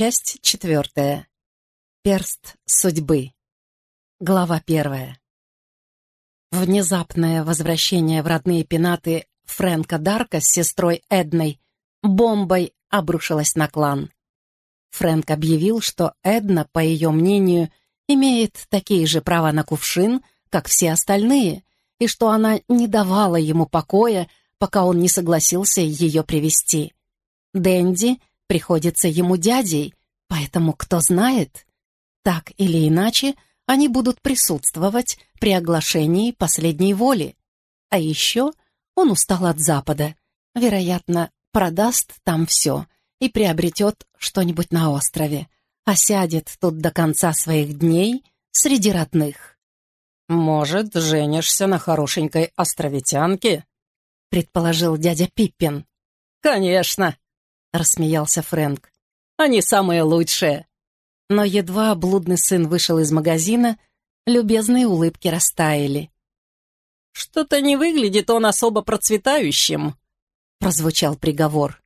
Часть четвертая. Перст судьбы. Глава первая. Внезапное возвращение в родные пенаты Фрэнка Дарка с сестрой Эдной бомбой обрушилось на клан. Фрэнк объявил, что Эдна, по ее мнению, имеет такие же права на кувшин, как все остальные, и что она не давала ему покоя, пока он не согласился ее привести. Дэнди приходится ему дядей, поэтому кто знает, так или иначе они будут присутствовать при оглашении последней воли. А еще он устал от Запада, вероятно, продаст там все и приобретет что-нибудь на острове, а сядет тут до конца своих дней среди родных. «Может, женишься на хорошенькой островитянке?» — предположил дядя Пиппин. «Конечно!» — рассмеялся Фрэнк. «Они самые лучшие!» Но едва блудный сын вышел из магазина, любезные улыбки растаяли. «Что-то не выглядит он особо процветающим», — прозвучал приговор.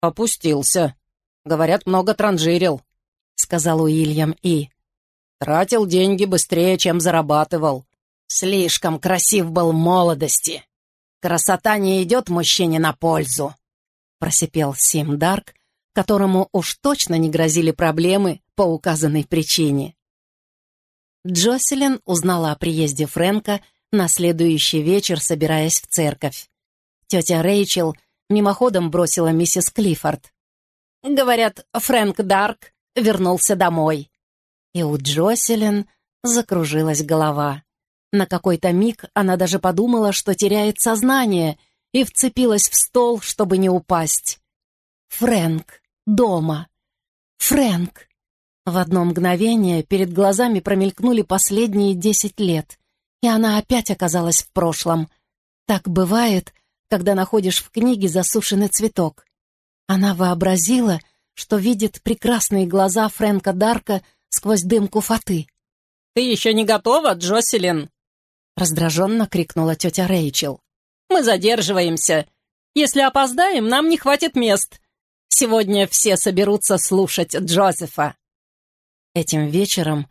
«Опустился. Говорят, много транжирил», — сказал Уильям И. «Тратил деньги быстрее, чем зарабатывал. Слишком красив был в молодости. Красота не идет мужчине на пользу», — просипел Сим Дарк, которому уж точно не грозили проблемы по указанной причине. Джоселин узнала о приезде Фрэнка на следующий вечер, собираясь в церковь. Тетя Рэйчел мимоходом бросила миссис Клиффорд. «Говорят, Фрэнк Дарк вернулся домой». И у Джоселин закружилась голова. На какой-то миг она даже подумала, что теряет сознание, и вцепилась в стол, чтобы не упасть. Фрэнк дома. Фрэнк. В одно мгновение перед глазами промелькнули последние десять лет, и она опять оказалась в прошлом. Так бывает, когда находишь в книге засушенный цветок. Она вообразила, что видит прекрасные глаза Фрэнка Дарка сквозь дымку фаты. «Ты еще не готова, Джоселин?» Раздраженно крикнула тетя Рэйчел. «Мы задерживаемся. Если опоздаем, нам не хватит мест. Сегодня все соберутся слушать Джозефа». Этим вечером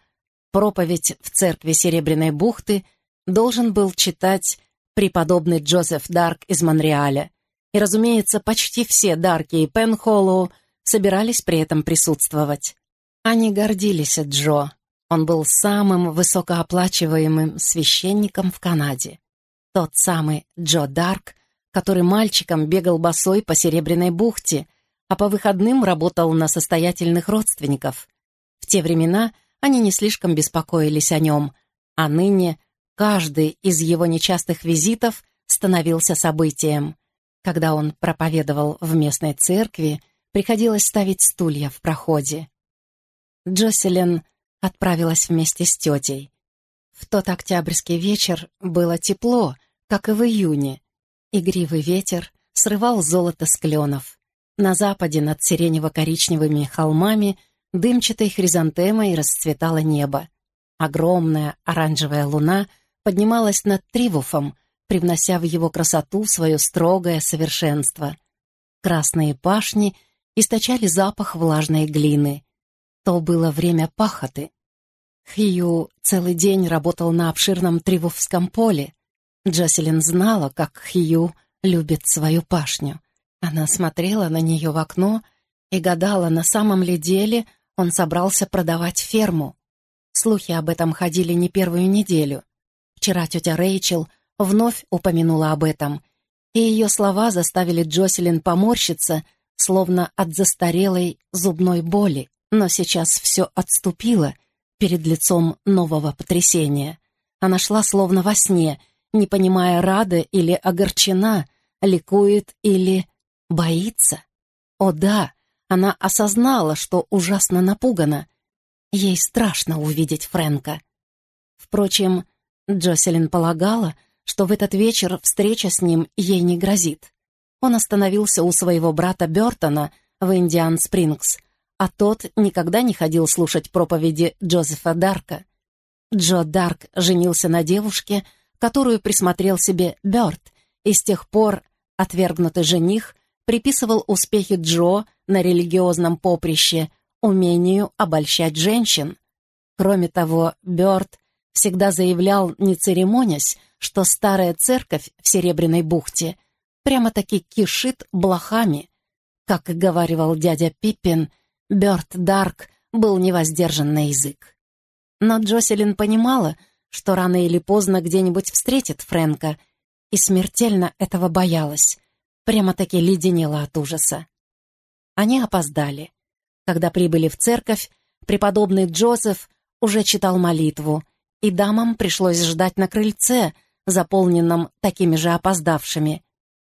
проповедь в церкви Серебряной бухты должен был читать преподобный Джозеф Дарк из Монреаля. И, разумеется, почти все Дарки и Пенхоллоу собирались при этом присутствовать. Они гордились Джо. Он был самым высокооплачиваемым священником в Канаде. Тот самый Джо Дарк, который мальчиком бегал босой по Серебряной бухте — а по выходным работал на состоятельных родственников. В те времена они не слишком беспокоились о нем, а ныне каждый из его нечастых визитов становился событием. Когда он проповедовал в местной церкви, приходилось ставить стулья в проходе. Джоселин отправилась вместе с тетей. В тот октябрьский вечер было тепло, как и в июне. Игривый ветер срывал золото с кленов. На западе над сиренево-коричневыми холмами дымчатой хризантемой расцветало небо. Огромная оранжевая луна поднималась над Тривуфом, привнося в его красоту свое строгое совершенство. Красные пашни источали запах влажной глины. То было время пахоты. Хью целый день работал на обширном Тривуфском поле. Джоселин знала, как Хью любит свою пашню — она смотрела на нее в окно и гадала, на самом ли деле он собрался продавать ферму. Слухи об этом ходили не первую неделю. Вчера тетя Рэйчел вновь упомянула об этом, и ее слова заставили Джоселин поморщиться, словно от застарелой зубной боли. Но сейчас все отступило перед лицом нового потрясения. Она шла словно во сне, не понимая, рада или огорчена, ликует или Боится? О да, она осознала, что ужасно напугана. Ей страшно увидеть Фрэнка. Впрочем, Джоселин полагала, что в этот вечер встреча с ним ей не грозит. Он остановился у своего брата Бертона в Индиан Спрингс, а тот никогда не ходил слушать проповеди Джозефа Дарка. Джо Дарк женился на девушке, которую присмотрел себе Бёрд, и с тех пор отвергнутый жених приписывал успехи Джо на религиозном поприще умению обольщать женщин. Кроме того, Бёрд всегда заявлял, не церемонясь, что старая церковь в Серебряной бухте прямо-таки кишит блохами. Как и говаривал дядя Пиппин, Бёрд Дарк был невоздержан на язык. Но Джоселин понимала, что рано или поздно где-нибудь встретит Фрэнка, и смертельно этого боялась, прямо-таки леденела от ужаса. Они опоздали. Когда прибыли в церковь, преподобный Джозеф уже читал молитву, и дамам пришлось ждать на крыльце, заполненном такими же опоздавшими.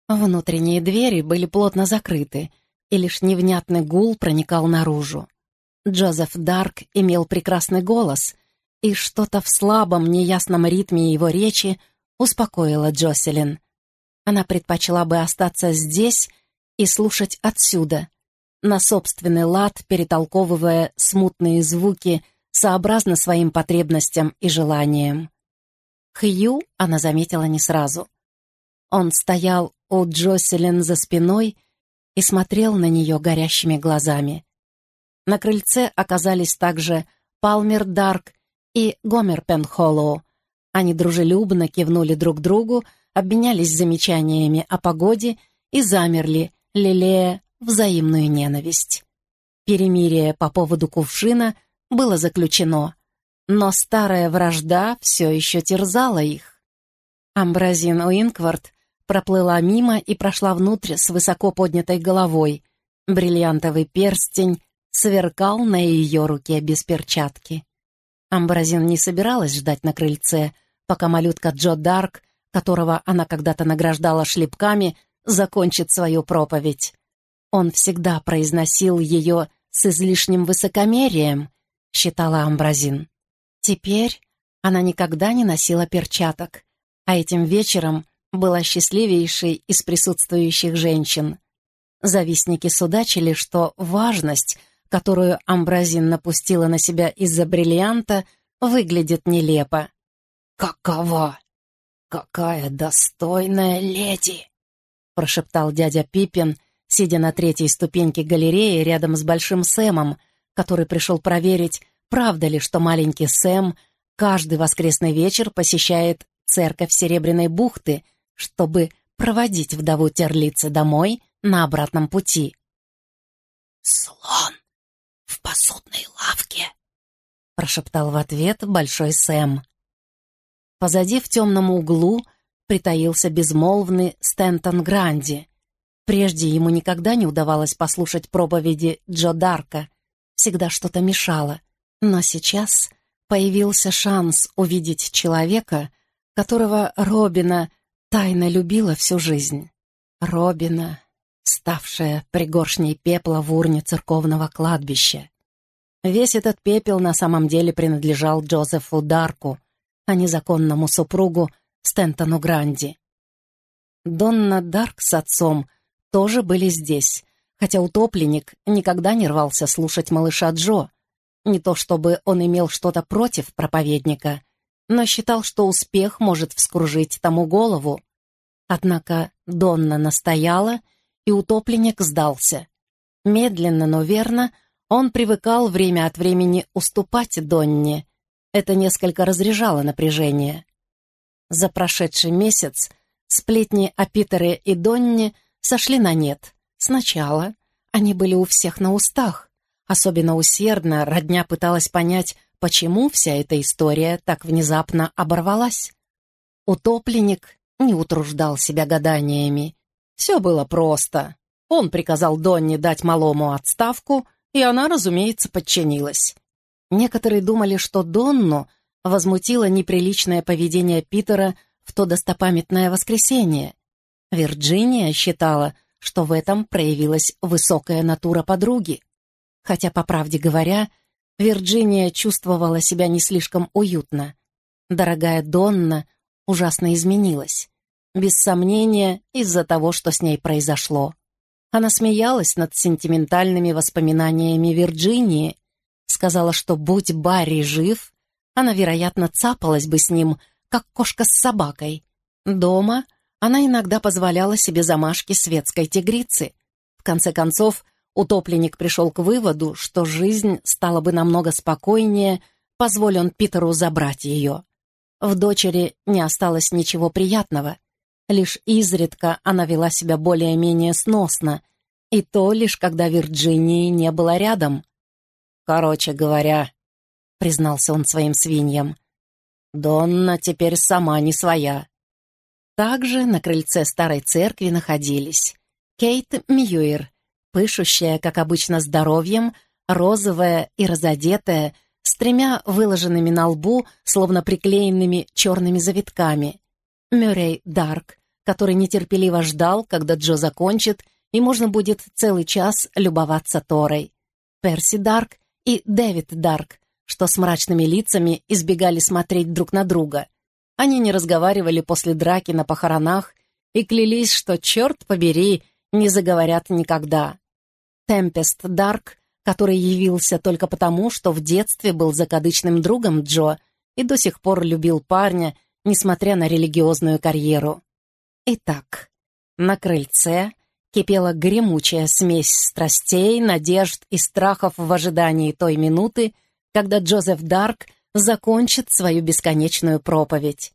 Внутренние двери были плотно закрыты, и лишь невнятный гул проникал наружу. Джозеф Дарк имел прекрасный голос, и что-то в слабом, неясном ритме его речи успокоило Джоселин. Она предпочла бы остаться здесь и слушать отсюда, на собственный лад перетолковывая смутные звуки сообразно своим потребностям и желаниям. Хью она заметила не сразу. Он стоял у Джоселин за спиной и смотрел на нее горящими глазами. На крыльце оказались также Палмер Дарк и Гомер Пенхоллоу. Они дружелюбно кивнули друг другу, обменялись замечаниями о погоде и замерли, лелея взаимную ненависть. Перемирие по поводу кувшина было заключено, но старая вражда все еще терзала их. Амбразин Уинквард проплыла мимо и прошла внутрь с высоко поднятой головой. Бриллиантовый перстень сверкал на ее руке без перчатки. Амбразин не собиралась ждать на крыльце, пока малютка Джо Дарк, которого она когда-то награждала шлепками, закончит свою проповедь. Он всегда произносил ее с излишним высокомерием, считала Амбразин. Теперь она никогда не носила перчаток, а этим вечером была счастливейшей из присутствующих женщин. Завистники судачили, что важность — которую Амбразин напустила на себя из-за бриллианта, выглядит нелепо. «Какова? Какая достойная леди!» прошептал дядя Пиппин, сидя на третьей ступеньке галереи рядом с Большим Сэмом, который пришел проверить, правда ли, что маленький Сэм каждый воскресный вечер посещает церковь Серебряной бухты, чтобы проводить вдову Терлицы домой на обратном пути. «Слон!» Посудной лавке», — прошептал в ответ Большой Сэм. Позади в темном углу притаился безмолвный Стентон Гранди. Прежде ему никогда не удавалось послушать проповеди Джо Дарка, всегда что-то мешало. Но сейчас появился шанс увидеть человека, которого Робина тайно любила всю жизнь. Робина, ставшая пригоршней пепла в урне церковного кладбища. Весь этот пепел на самом деле принадлежал Джозефу Дарку, а незаконному супругу Стентону Гранди. Донна Дарк с отцом тоже были здесь, хотя утопленник никогда не рвался слушать малыша Джо. Не то чтобы он имел что-то против проповедника, но считал, что успех может вскружить тому голову. Однако Донна настояла — и утопленник сдался. Медленно, но верно, он привыкал время от времени уступать Донне. Это несколько разряжало напряжение. За прошедший месяц сплетни о Питере и Донне сошли на нет. Сначала они были у всех на устах. Особенно усердно родня пыталась понять, почему вся эта история так внезапно оборвалась. Утопленник не утруждал себя гаданиями. Все было просто. Он приказал Донне дать малому отставку, и она, разумеется, подчинилась. Некоторые думали, что Донну возмутило неприличное поведение Питера в то достопамятное воскресенье. Вирджиния считала, что в этом проявилась высокая натура подруги. Хотя, по правде говоря, Вирджиния чувствовала себя не слишком уютно. Дорогая Донна ужасно изменилась без сомнения, из-за того, что с ней произошло. Она смеялась над сентиментальными воспоминаниями Вирджинии, сказала, что будь Барри жив, она, вероятно, цапалась бы с ним, как кошка с собакой. Дома она иногда позволяла себе замашки светской тигрицы, конце концов, утопленник пришел к выводу, что жизнь стала бы намного спокойнее, позволь он Питеру забрать ее. В дочери не осталось ничего приятного. Лишь изредка она вела себя более-менее сносно, и то лишь когда Вирджинии не было рядом. «Короче говоря», — признался он своим свиньям, «Донна теперь сама не своя». Также на крыльце старой церкви находились Кейт Мьюир, пышущая, как обычно, здоровьем, розовая и разодетая, с тремя выложенными на лбу, словно приклеенными черными завитками. Мюррей Дарк, который нетерпеливо ждал, когда Джо закончит, и можно будет целый час любоваться Торой. Перси Дарк и Дэвид Дарк, что с мрачными лицами избегали смотреть друг на друга. Они не разговаривали после драки на похоронах и клялись, что, черт побери, не заговорят никогда. Темпест Дарк, который явился только потому, что в детстве был закадычным другом Джо и до сих пор любил парня, несмотря на религиозную карьеру. Итак, на крыльце кипела гремучая смесь страстей, надежд и страхов в ожидании той минуты, когда Джозеф Дарк закончит свою бесконечную проповедь.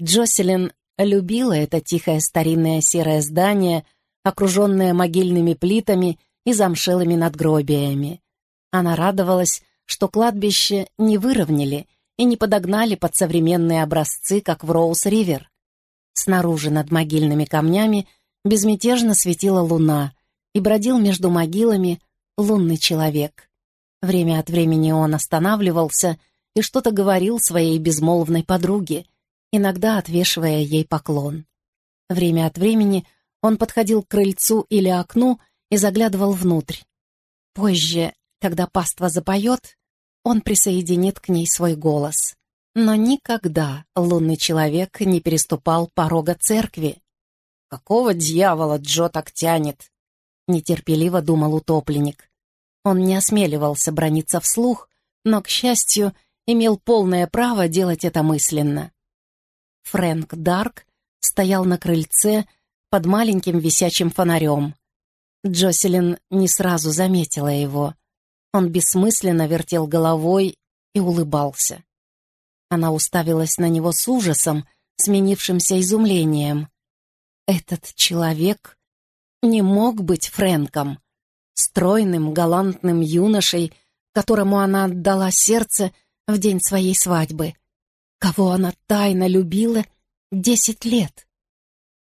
Джоселин любила это тихое старинное серое здание, окруженное могильными плитами и замшелыми надгробиями. Она радовалась, что кладбище не выровняли и не подогнали под современные образцы, как в Роуз-Ривер. Снаружи над могильными камнями безмятежно светила луна, и бродил между могилами лунный человек. Время от времени он останавливался и что-то говорил своей безмолвной подруге, иногда отвешивая ей поклон. Время от времени он подходил к крыльцу или окну и заглядывал внутрь. Позже, когда паства запоет, он присоединит к ней свой голос. Но никогда лунный человек не переступал порога церкви. «Какого дьявола Джо так тянет?» — нетерпеливо думал утопленник. Он не осмеливался брониться вслух, но, к счастью, имел полное право делать это мысленно. Фрэнк Дарк стоял на крыльце под маленьким висячим фонарем. Джоселин не сразу заметила его. Он бессмысленно вертел головой и улыбался. Она уставилась на него с ужасом, сменившимся изумлением. Этот человек не мог быть Фрэнком, стройным, галантным юношей, которому она отдала сердце в день своей свадьбы, кого она тайно любила десять лет.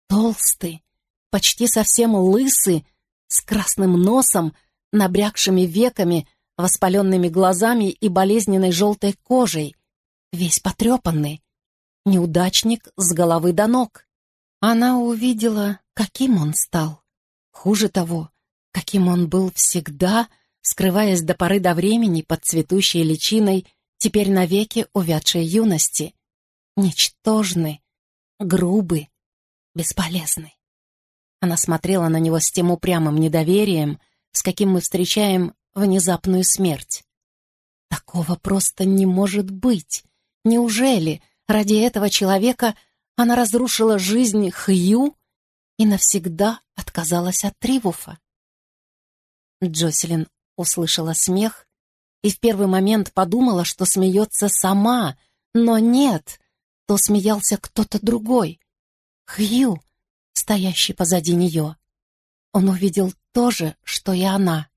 Толстый, почти совсем лысый, с красным носом, набрякшими веками, воспаленными глазами и болезненной желтой кожей, весь потрепанный, неудачник с головы до ног. Она увидела, каким он стал. Хуже того, каким он был всегда, скрываясь до поры до времени под цветущей личиной теперь навеки увядшей юности. Ничтожный, грубый, бесполезный. Она смотрела на него с тем упрямым недоверием, с каким мы встречаем внезапную смерть. Такого просто не может быть. Неужели ради этого человека она разрушила жизнь Хью и навсегда отказалась от Тривуфа? Джоселин услышала смех и в первый момент подумала, что смеется сама, но нет, то смеялся кто-то другой. Хью, стоящий позади нее. Он увидел то же, что и она.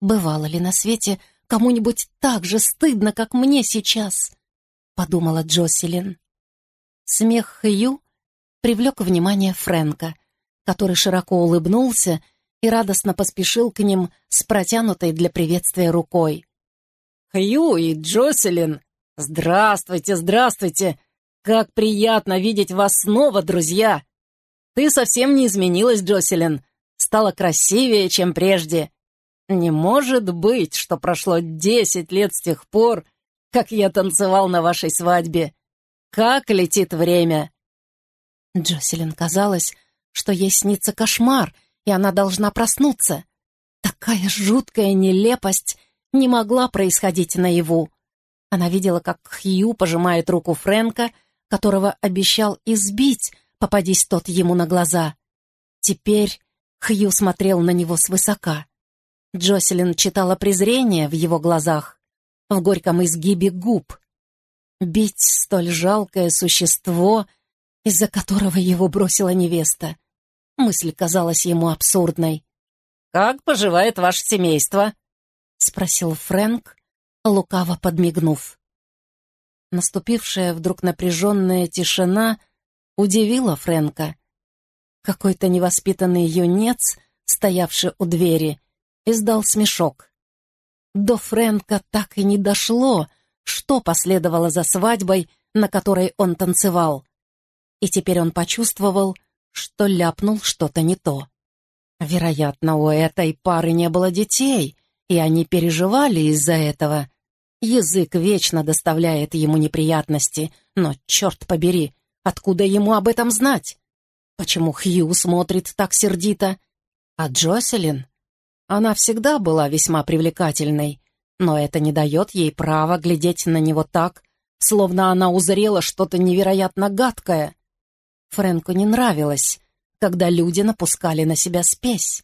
Бывало ли на свете кому-нибудь так же стыдно, как мне сейчас? Подумала Джоселин. Смех Хью привлек внимание Фрэнка, который широко улыбнулся и радостно поспешил к ним с протянутой для приветствия рукой. «Хью и Джоселин! Здравствуйте, здравствуйте! Как приятно видеть вас снова, друзья! Ты совсем не изменилась, Джоселин, стала красивее, чем прежде. Не может быть, что прошло десять лет с тех пор, как я танцевал на вашей свадьбе. Как летит время!» Джоселин казалось, что ей снится кошмар — и она должна проснуться. Такая жуткая нелепость не могла происходить наяву. Она видела, как Хью пожимает руку Фрэнка, которого обещал избить, попадись тот ему на глаза. Теперь Хью смотрел на него свысока. Джоселин читала презрение в его глазах, в горьком изгибе губ. Бить столь жалкое существо, из-за которого его бросила невеста. Мысль казалась ему абсурдной. «Как поживает ваше семейство?» — спросил Фрэнк, лукаво подмигнув. Наступившая вдруг напряженная тишина удивила Фрэнка. Какой-то невоспитанный юнец, стоявший у двери, издал смешок. До Фрэнка так и не дошло, что последовало за свадьбой, на которой он танцевал. И теперь он почувствовал, что ляпнул что-то не то. Вероятно, у этой пары не было детей, и они переживали из-за этого. Язык вечно доставляет ему неприятности, но, черт побери, откуда ему об этом знать? Почему Хью смотрит так сердито? А Джоселин? Она всегда была весьма привлекательной, но это не дает ей права глядеть на него так, словно она узрела что-то невероятно гадкое. Фрэнку не нравилось, когда люди напускали на себя спесь.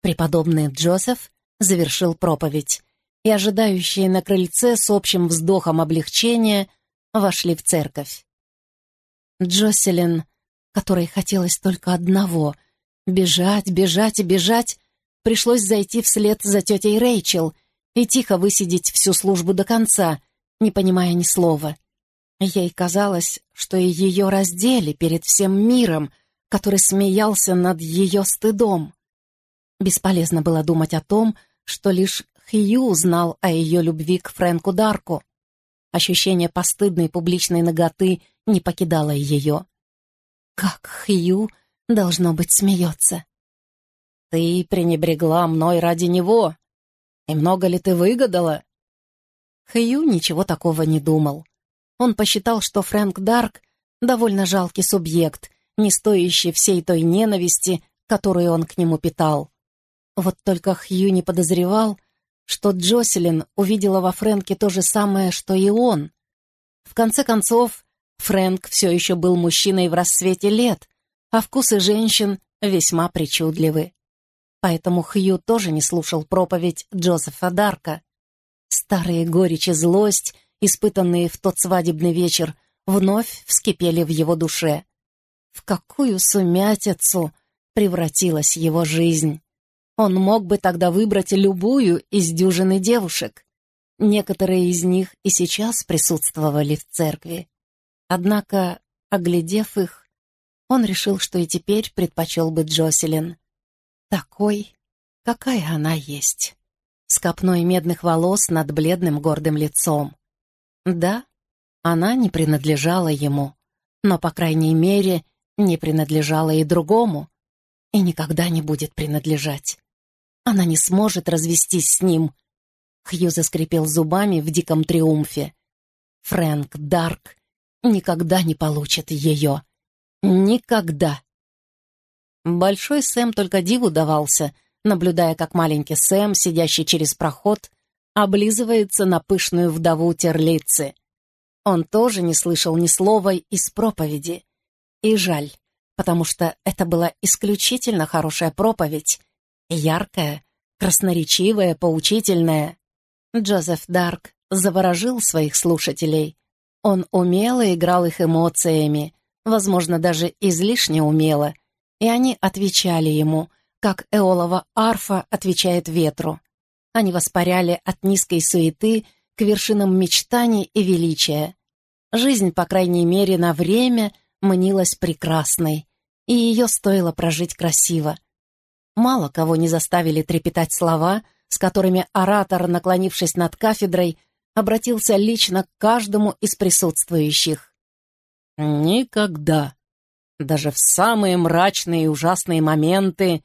Преподобный Джозеф завершил проповедь, и ожидающие на крыльце с общим вздохом облегчения вошли в церковь. Джоселин, которой хотелось только одного — бежать, бежать и бежать, пришлось зайти вслед за тетей Рэйчел и тихо высидеть всю службу до конца, не понимая ни слова. Ей казалось, что и ее раздели перед всем миром, который смеялся над ее стыдом. Бесполезно было думать о том, что лишь Хью знал о ее любви к Фрэнку Дарку. Ощущение постыдной публичной ноготы не покидало ее. Как Хью, должно быть, смеется. «Ты пренебрегла мной ради него. И много ли ты выгадала?» Хью ничего такого не думал. Он посчитал, что Фрэнк Дарк — довольно жалкий субъект, не стоящий всей той ненависти, которую он к нему питал. Вот только Хью не подозревал, что Джоселин увидела во Фрэнке то же самое, что и он. В конце концов, Фрэнк все еще был мужчиной в рассвете лет, а вкусы женщин весьма причудливы. Поэтому Хью тоже не слушал проповедь Джозефа Дарка. Старые горечь и злость, испытанные в тот свадебный вечер, вновь вскипели в его душе. В какую сумятицу превратилась его жизнь! Он мог бы тогда выбрать любую из дюжины девушек. Некоторые из них и сейчас присутствовали в церкви. Однако, оглядев их, он решил, что и теперь предпочел бы Джоселин. Такой, какая она есть. С копной медных волос над бледным гордым лицом. Да, она не принадлежала ему, но, по крайней мере, не принадлежала и другому, и никогда не будет принадлежать. Она не сможет развестись с ним. Хью заскрипел зубами в диком триумфе. Фрэнк Дарк никогда не получит ее. Никогда. Большой Сэм только диву давался, наблюдая, как маленький Сэм, сидящий через проход, облизывается на пышную вдову терлицы. Он тоже не слышал ни слова из проповеди. И жаль, потому что это была исключительно хорошая проповедь, яркая, красноречивая, поучительная. Джозеф Дарк заворожил своих слушателей. Он умело играл их эмоциями, возможно, даже излишне умело, и они отвечали ему, как эолова арфа отвечает ветру. Они воспаряли от низкой суеты к вершинам мечтаний и величия. Жизнь, по крайней мере, на время мнилась прекрасной, и ее стоило прожить красиво — Мало кого не заставили трепетать слова, с которыми оратор, наклонившись над кафедрой, обратился лично к каждому из присутствующих. «Никогда, даже в самые мрачные и ужасные моменты,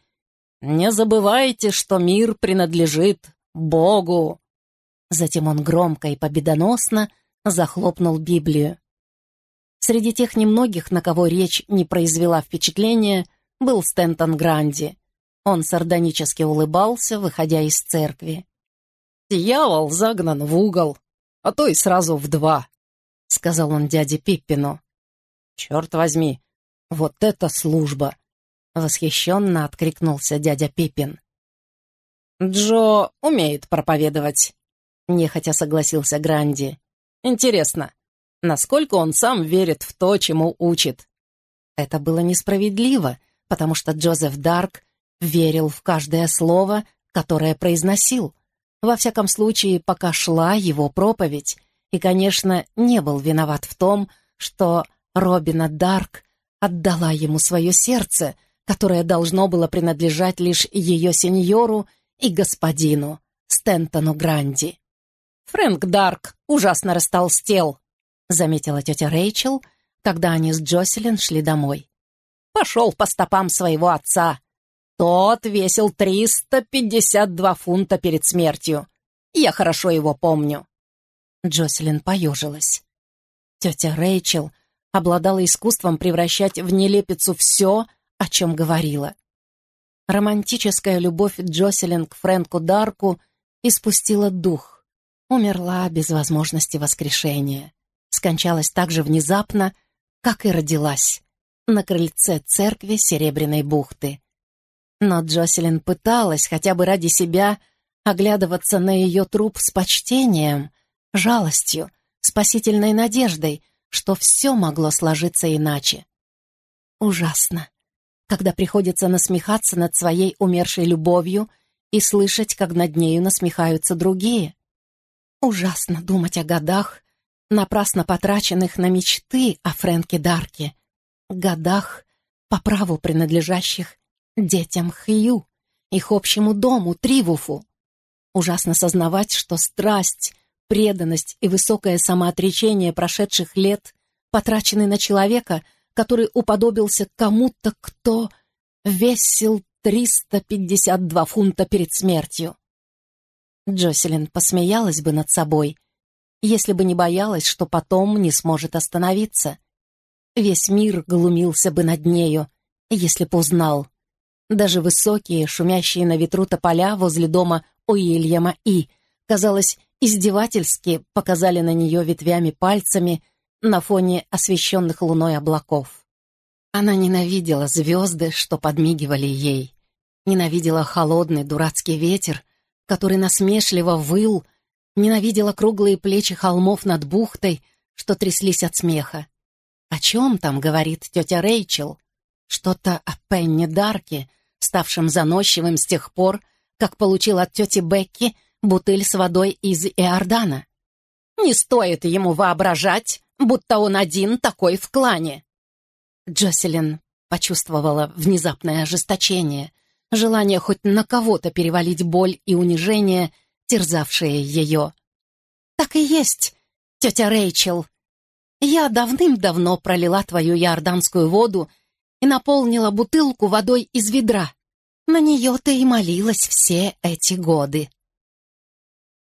не забывайте, что мир принадлежит Богу!» Затем он громко и победоносно захлопнул Библию. Среди тех немногих, на кого речь не произвела впечатления, был Стентон Гранди. Он сардонически улыбался, выходя из церкви. «Дьявол загнан в угол, а то и сразу в два», — сказал он дяде Пиппину. «Черт возьми, вот это служба! Восхищенно откликнулся дядя Пиппин. «Джо умеет проповедовать», — нехотя согласился Гранди. «Интересно, насколько он сам верит в то, чему учит?» Это было несправедливо, потому что Джозеф Дарк верил в каждое слово, которое произносил. Во всяком случае, пока шла его проповедь, и, конечно, не был виноват в том, что Робина Дарк отдала ему свое сердце, которое должно было принадлежать лишь ее сеньору и господину Стентону Гранди. «Фрэнк Дарк ужасно растолстел», — заметила тетя Рэйчел, когда они с Джоселин шли домой. «Пошел по стопам своего отца. Тот весил 352 фунта перед смертью. Я хорошо его помню». Джоселин поежилась. Тетя Рэйчел обладала искусством превращать в нелепицу все, о чем говорила. Романтическая любовь Джоселин к Фрэнку Дарку испустила дух, умерла без возможности воскрешения, скончалась так же внезапно, как и родилась, на крыльце церкви Серебряной бухты. Но Джоселин пыталась хотя бы ради себя оглядываться на ее труп с почтением, жалостью, спасительной надеждой, что все могло сложиться иначе. Ужасно когда приходится насмехаться над своей умершей любовью и слышать, как над нею насмехаются другие. Ужасно думать о годах, напрасно потраченных на мечты о Фрэнке Дарке, годах, по праву принадлежащих детям Хью, их общему дому, Тривуфу. Ужасно сознавать, что страсть, преданность и высокое самоотречение прошедших лет потрачены на человека — который уподобился кому-то, кто весил 352 фунта перед смертью. Джоселин посмеялась бы над собой, если бы не боялась, что потом не сможет остановиться. Весь мир глумился бы над нею, если б узнал. Даже высокие, шумящие на ветру тополя возле дома Уильяма И, казалось, издевательски показали на нее ветвями пальцами, на фоне освещенных луной облаков. Она ненавидела звезды, что подмигивали ей, ненавидела холодный дурацкий ветер, который насмешливо выл, ненавидела круглые плечи холмов над бухтой, что тряслись от смеха. О чем там говорит тетя Рэйчел? Что-то о Пенни Дарке, ставшем заносчивым с тех пор, как получил от тети Бекки бутыль с водой из Иордана. Не стоит ему воображать, будто он один такой в клане. Джоселин почувствовала внезапное ожесточение, желание хоть на кого-то перевалить боль и унижение, терзавшие ее. «Так и есть, тетя Рэйчел. Я давным-давно пролила твою иорданскую воду и наполнила бутылку водой из ведра. На нее ты и молилась все эти годы».